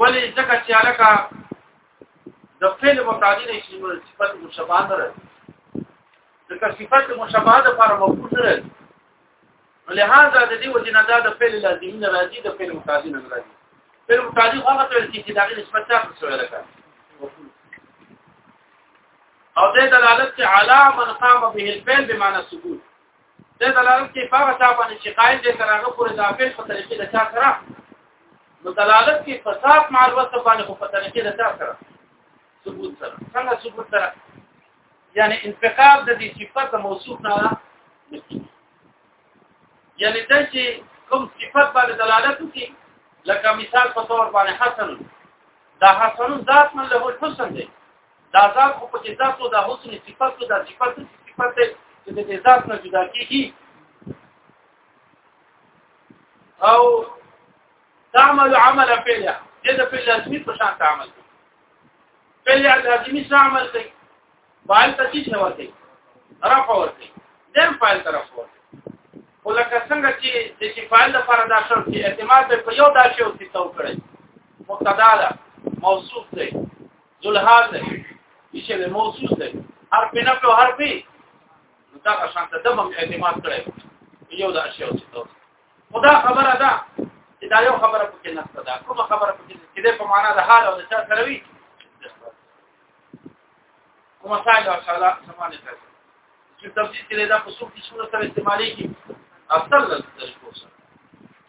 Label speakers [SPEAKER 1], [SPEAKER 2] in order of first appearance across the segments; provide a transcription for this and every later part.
[SPEAKER 1] ولی ځکه چې علاقه د فعل متعدی نه شي نو صفت مشابه نه راځي ځکه صفت مشابه د پر مفعول نه راځي لہذا د دې وجه نه دا د فعل لازمي نه راځي د فعل متعدی نه راځي فعل متعدی هغه ته ویل کېږي چې دا نسبت ته څه ویل کوي او د دلالت چې علا من قام به الفعل بمعنى السکوت د دلالت کې په هغه چا باندې چې قائل دې تر هغه پورې د افعال په طریقې د چا سره نو دلالت کې فساد مع الوصف باندې په طریقې د چا سره ثبوت سره څنګه ثبوت سره یعنی انتقال د دې صفت موصوف نه یعنی دا چې کوم صفت باندې دلالت کوي لکه مثال په تور باندې حسن دا حسن ذات من له الحسن دی دا ځان خو په کې تاسو د حسن صفات د صفات صفات چې د ذات نه جدا کیږي او تعمل عمل فعلا دې د فعل لازمي په شان تعمل کوي فعل لازمي څه عمل کوي فاعل ته څه شوی کوي رفع ورته دیم فاعل ته رفع ورته ولکه څنګه چې د چې فاعل لپاره دا شرط اعتماد په یو دا شی او څه وکړي مبتدا ده موصوف دی ذلحاظ دی چې له موصوف دی هر په نفل او هر په دا شان ته دمم اعتماد کړی یو د اشیاء څخه خدا خبره ده چې دا یو خبره پکې نشته دا کومه خبره پکې چې د په معنا د حال او د چا سره وي کومه سایل او شاله سمانه ده چې تفصیل کې دا په څو کیسو سره استعمالي کی اصل لږ تشکو سره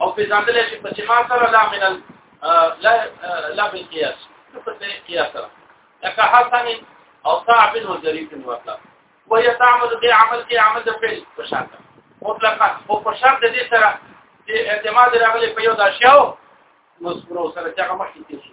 [SPEAKER 1] او په ځان دلې چې په چې ما سره لا من لا لا من قياس په دې قياس سره لکه حسن او صعب او ظريف ورته وهي تعمل دې عمل کې عمل د فعل په شان مطلقاً او په شان د دې سره چې اعتماد راغلي په یو د اشیاء مذکورو سره چې هغه مخکې شي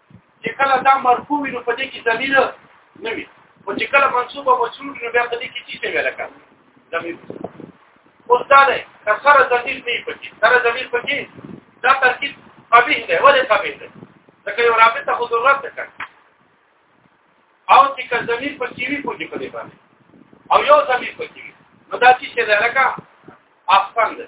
[SPEAKER 1] چې کله دا مرفوع وي نو په دې کې ضمیر نه وي او چې کله منصوب او مجرور نو بیا په دې کې څه شی ویل کېږي ضمیر اوس دا دی که سره ضمیر نه پکې سره ضمیر پکې دا ترکیب قبیح دی ولې قبیح دی ځکه یو رابطه خو ضرورت ده او چې که ضمیر پکې وي پوجي په دې باندې او یو ضمیر پکې وي نو دا چې لکه افغان ده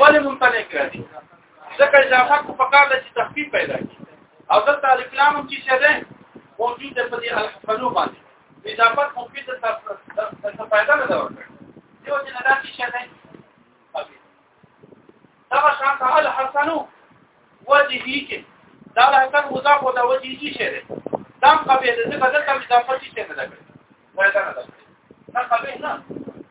[SPEAKER 1] ولې ممتنع کړی دي ځکه اضافه کو فقط چې تخفیف پیدا کی او دلته الکلام هم چې شه ده موجود ده په دې الحفلو باندې اضافه مفید ته څه فائدہ نه ده ورکړي دیو چې نه دا چې شه ده دا شان ته الحسنو وجهی کې دا له کله مضاف او دا وجهی چې شه ده دا قبیله څه بدل کم اضافه چې شه نه ده فائدہ نه ده نه قبیله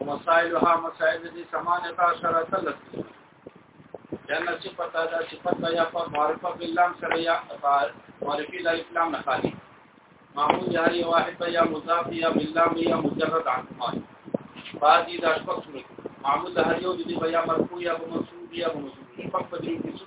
[SPEAKER 1] ومسائلها مسائل دي ثمانية عشر تلت لأن صفة دا صفة يا معرفة بالله سره يا معرفي لا الإسلام نخالي معمول يا هي واحد يا مضاف يا بالله يا مجرد عن ما بعد دا شپږ صورت معمول د هر یو د بیا مرفوع یا منصوب یا منصوب شپږ په دې کې څه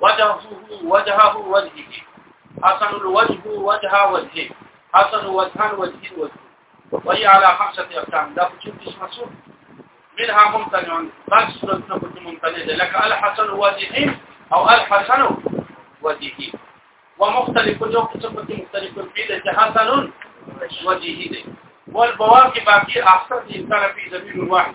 [SPEAKER 1] وجهه وجهه وجهه حسن الوجه وجه وجهه حسن وجها وجه وجه وهي على خمسه اقسام دا په څو قسمه شو منها ممتنع بعض صورتونه په ممتنع ده لکه الحسن وجه او الحسن وجه ومختلف جو قسم په مختلف په دې چې حسن وجه دي والبواقي باقي احسن انسان في زميل واحد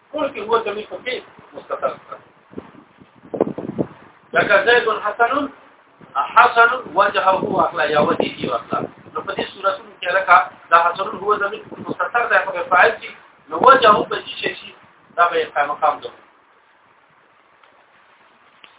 [SPEAKER 1] کور کې هو زمي په کې مستقر لکه زید حسن حسن وجهه اخلا یا وجهه اخلا نو په دې صورتونو کې لکه دا حسن هو زمي مستقر ده په فاعل کې نو وجهه په شي شي دا به قائم مقام ده